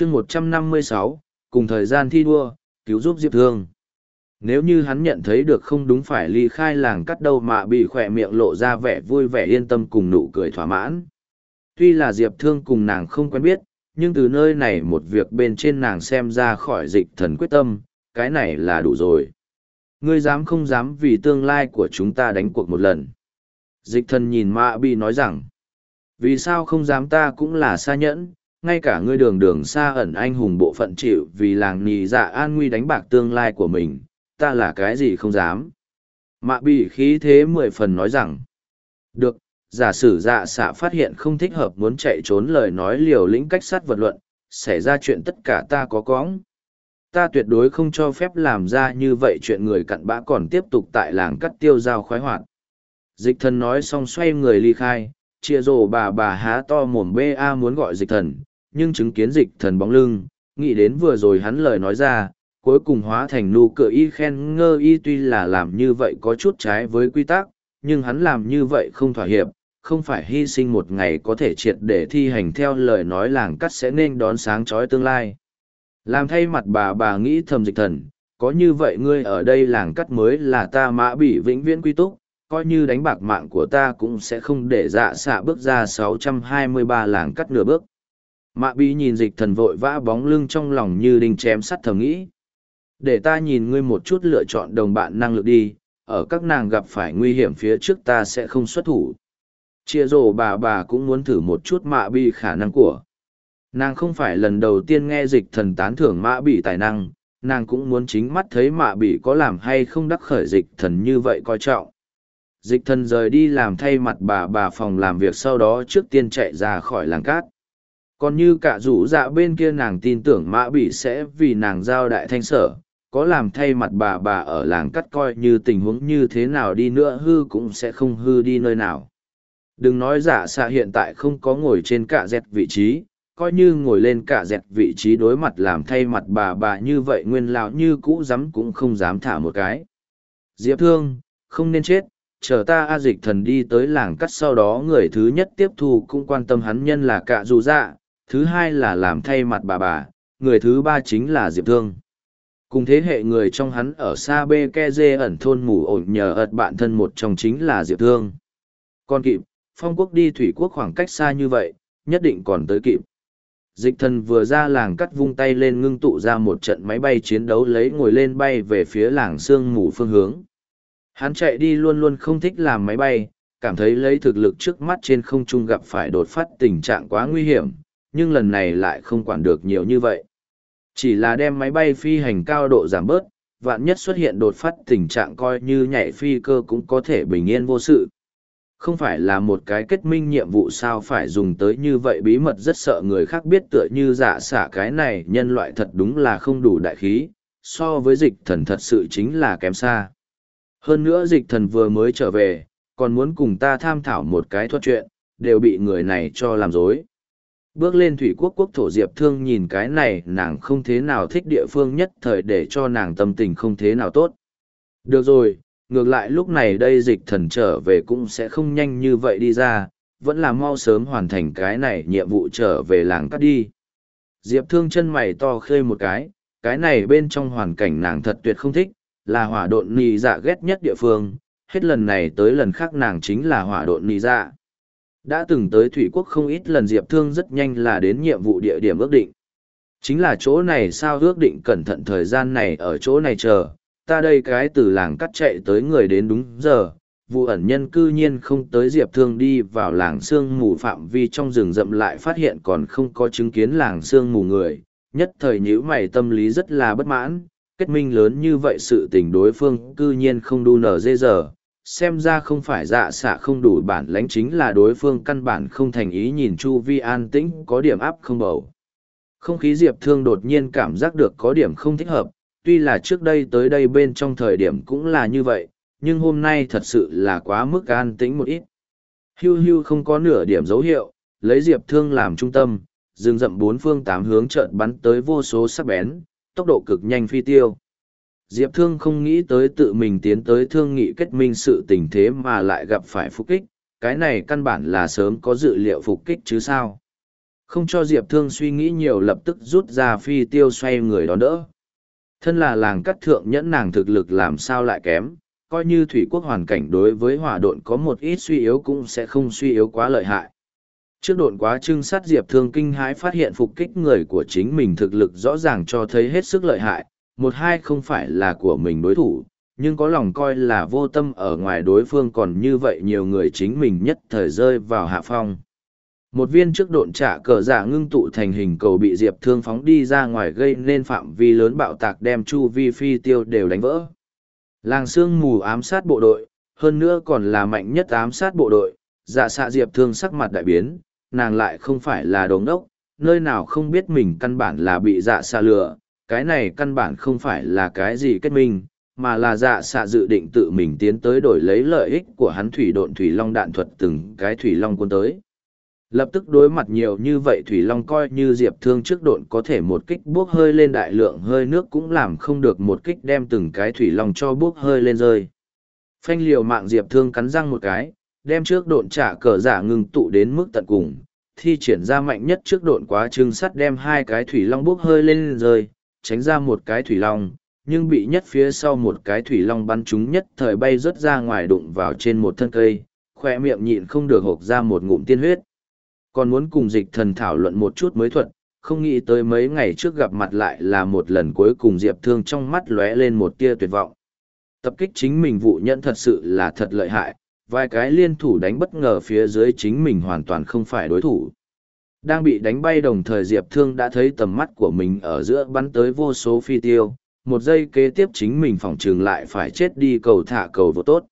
chương một trăm năm mươi sáu cùng thời gian thi đua, cứu giúp Diệp Thương. Nếu như hắn nhận thấy được không đúng phải ly khai làng cắt đầu mà bị khỏe miệng lộ ra vẻ vui vẻ yên tâm cùng nụ cười thỏa mãn. Tuy là Diệp Thương cùng nàng không quen biết, nhưng từ nơi này một việc bên trên nàng xem ra khỏi dịch thần quyết tâm, cái này là đủ rồi. Ngươi dám không dám vì tương lai của chúng ta đánh cuộc một lần. Dịch thần nhìn Mạ Bi nói rằng, vì sao không dám ta cũng là xa nhẫn, ngay cả ngươi đường đường xa ẩn anh hùng bộ phận chịu vì làng nhì dạ an nguy đánh bạc tương lai của mình, ta là cái gì không dám. Mạ bị khí thế mười phần nói rằng, được, giả sử dạ xạ phát hiện không thích hợp muốn chạy trốn lời nói liều lĩnh cách sát vật luận, xảy ra chuyện tất cả ta có cóng. Ta tuyệt đối không cho phép làm ra như vậy chuyện người cặn bã còn tiếp tục tại làng cắt tiêu giao khoái hoạt. Dịch thần nói xong xoay người ly khai, chia rồ bà bà há to mồm bê a muốn gọi dịch thần, nhưng chứng kiến dịch thần bóng lưng, nghĩ đến vừa rồi hắn lời nói ra, cuối cùng hóa thành nụ cựa y khen ngơ y tuy là làm như vậy có chút trái với quy tắc, nhưng hắn làm như vậy không thỏa hiệp, không phải hy sinh một ngày có thể triệt để thi hành theo lời nói làng cắt sẽ nên đón sáng trói tương lai. Làm thay mặt bà bà nghĩ thầm dịch thần, có như vậy ngươi ở đây làng cắt mới là ta mã bị vĩnh viễn quy túc, coi như đánh bạc mạng của ta cũng sẽ không để dạ xạ bước ra 623 làng cắt nửa bước. Mạ Bi nhìn dịch thần vội vã bóng lưng trong lòng như đinh chém sắt thầm nghĩ. Để ta nhìn ngươi một chút lựa chọn đồng bạn năng lực đi, ở các nàng gặp phải nguy hiểm phía trước ta sẽ không xuất thủ. Chia rổ bà bà cũng muốn thử một chút mạ Bi khả năng của. Nàng không phải lần đầu tiên nghe dịch thần tán thưởng mạ bị tài năng, nàng cũng muốn chính mắt thấy mạ bị có làm hay không đắc khởi dịch thần như vậy coi trọng. Dịch thần rời đi làm thay mặt bà bà phòng làm việc sau đó trước tiên chạy ra khỏi làng cát còn như cả rủ dạ bên kia nàng tin tưởng mã bị sẽ vì nàng giao đại thanh sở, có làm thay mặt bà bà ở làng cắt coi như tình huống như thế nào đi nữa hư cũng sẽ không hư đi nơi nào. Đừng nói giả xạ hiện tại không có ngồi trên cả dẹt vị trí, coi như ngồi lên cả dẹt vị trí đối mặt làm thay mặt bà bà như vậy nguyên lão như cũ dám cũng không dám thả một cái. Diệp thương, không nên chết, chờ ta a dịch thần đi tới làng cắt sau đó người thứ nhất tiếp thu cũng quan tâm hắn nhân là cả dù dạ thứ hai là làm thay mặt bà bà, người thứ ba chính là Diệp Thương. Cùng thế hệ người trong hắn ở xa bê ke dê ẩn thôn mù ổn nhờ ợt bạn thân một trong chính là Diệp Thương. Còn kịp, phong quốc đi thủy quốc khoảng cách xa như vậy, nhất định còn tới kịp. Dịch thần vừa ra làng cắt vung tay lên ngưng tụ ra một trận máy bay chiến đấu lấy ngồi lên bay về phía làng sương mù phương hướng. Hắn chạy đi luôn luôn không thích làm máy bay, cảm thấy lấy thực lực trước mắt trên không trung gặp phải đột phát tình trạng quá nguy hiểm, nhưng lần này lại không quản được nhiều như vậy. Chỉ là đem máy bay phi hành cao độ giảm bớt, vạn nhất xuất hiện đột phát tình trạng coi như nhảy phi cơ cũng có thể bình yên vô sự. Không phải là một cái kết minh nhiệm vụ sao phải dùng tới như vậy bí mật rất sợ người khác biết tựa như giả xả cái này nhân loại thật đúng là không đủ đại khí, so với dịch thần thật sự chính là kém xa. Hơn nữa dịch thần vừa mới trở về, còn muốn cùng ta tham thảo một cái thuật chuyện, đều bị người này cho làm dối. Bước lên thủy quốc quốc thổ Diệp Thương nhìn cái này nàng không thế nào thích địa phương nhất thời để cho nàng tâm tình không thế nào tốt. Được rồi, ngược lại lúc này đây dịch thần trở về cũng sẽ không nhanh như vậy đi ra, vẫn là mau sớm hoàn thành cái này nhiệm vụ trở về làng cắt đi. Diệp Thương chân mày to khơi một cái, cái này bên trong hoàn cảnh nàng thật tuyệt không thích, là hỏa độn nì dạ ghét nhất địa phương, hết lần này tới lần khác nàng chính là hỏa độn nì dạ. Đã từng tới Thủy Quốc không ít lần Diệp Thương rất nhanh là đến nhiệm vụ địa điểm ước định. Chính là chỗ này sao ước định cẩn thận thời gian này ở chỗ này chờ, ta đây cái từ làng cắt chạy tới người đến đúng giờ, vụ ẩn nhân cư nhiên không tới Diệp Thương đi vào làng sương mù phạm vi trong rừng rậm lại phát hiện còn không có chứng kiến làng sương mù người, nhất thời nhữ mày tâm lý rất là bất mãn, kết minh lớn như vậy sự tình đối phương cư nhiên không đu nở dê giờ, xem ra không phải dạ xạ không đủ bản lãnh chính là đối phương căn bản không thành ý nhìn chu vi an tĩnh, có điểm áp không bầu. Không khí diệp thương đột nhiên cảm giác được có điểm không thích hợp, tuy là trước đây tới đây bên trong thời điểm cũng là như vậy, nhưng hôm nay thật sự là quá mức an tĩnh một ít. Hiu hiu không có nửa điểm dấu hiệu, lấy diệp thương làm trung tâm rừng rậm bốn phương tám hướng trợn bắn tới vô số sắc bén, tốc độ cực nhanh phi tiêu. Diệp Thương không nghĩ tới tự mình tiến tới thương nghị kết minh sự tình thế mà lại gặp phải phục kích, cái này căn bản là sớm có dự liệu phục kích chứ sao. Không cho Diệp Thương suy nghĩ nhiều lập tức rút ra phi tiêu xoay người đón đỡ. Thân là làng cắt thượng nhẫn nàng thực lực làm sao lại kém, coi như thủy quốc hoàn cảnh đối với hỏa độn có một ít suy yếu cũng sẽ không suy yếu quá lợi hại. Trước độn quá trưng sát Diệp Thương kinh hãi phát hiện phục kích người của chính mình thực lực rõ ràng cho thấy hết sức lợi hại, một hai không phải là của mình đối thủ, nhưng có lòng coi là vô tâm ở ngoài đối phương còn như vậy nhiều người chính mình nhất thời rơi vào hạ phong. Một viên trước độn trả cờ giả ngưng tụ thành hình cầu bị Diệp Thương phóng đi ra ngoài gây nên phạm vi lớn bạo tạc đem chu vi phi tiêu đều đánh vỡ. Làng sương mù ám sát bộ đội, hơn nữa còn là mạnh nhất ám sát bộ đội, dạ xạ Diệp Thương sắc mặt đại biến, nàng lại không phải là đồng đốc, nơi nào không biết mình căn bản là bị dạ xạ lừa, cái này căn bản không phải là cái gì kết minh, mà là dạ xạ dự định tự mình tiến tới đổi lấy lợi ích của hắn thủy độn thủy long đạn thuật từng cái thủy long quân tới. Lập tức đối mặt nhiều như vậy Thủy Long coi như Diệp Thương trước độn có thể một kích bước hơi lên đại lượng hơi nước cũng làm không được một kích đem từng cái Thủy Long cho bước hơi lên rơi. Phanh liều mạng Diệp Thương cắn răng một cái, đem trước độn trả cờ giả ngừng tụ đến mức tận cùng, thi triển ra mạnh nhất trước độn quá trưng sắt đem hai cái Thủy Long bước hơi lên rơi, tránh ra một cái Thủy Long, nhưng bị nhất phía sau một cái Thủy Long bắn trúng nhất thời bay rớt ra ngoài đụng vào trên một thân cây, khoe miệng nhịn không được hộp ra một ngụm tiên huyết còn muốn cùng dịch thần thảo luận một chút mới thuận, không nghĩ tới mấy ngày trước gặp mặt lại là một lần cuối cùng Diệp Thương trong mắt lóe lên một tia tuyệt vọng. Tập kích chính mình vụ nhận thật sự là thật lợi hại, vài cái liên thủ đánh bất ngờ phía dưới chính mình hoàn toàn không phải đối thủ. Đang bị đánh bay đồng thời Diệp Thương đã thấy tầm mắt của mình ở giữa bắn tới vô số phi tiêu, một giây kế tiếp chính mình phỏng trường lại phải chết đi cầu thả cầu vô tốt.